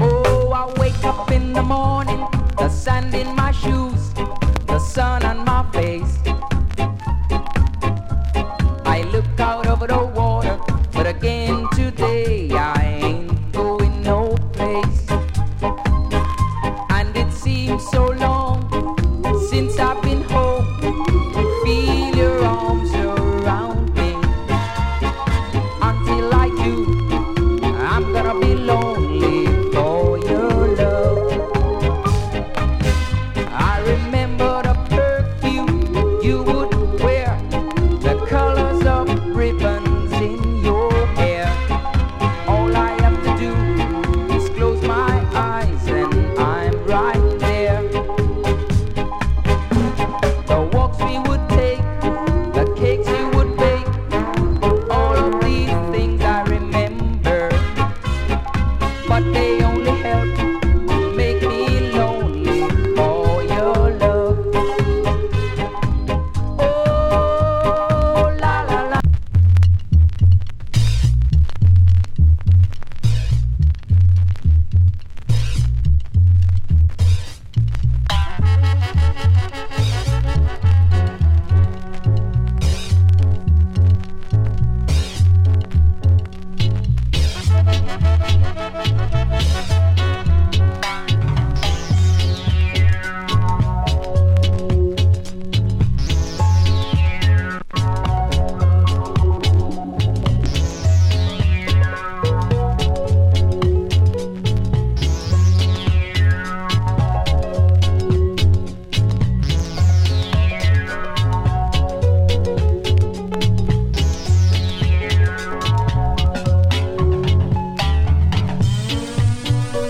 Oh, I wake up in the morning, the sand in my shoes, the sun on my face. I look out over the water, but again today I ain't going no place. And it seems so lonely for your love. I remember the perfume you would But they only help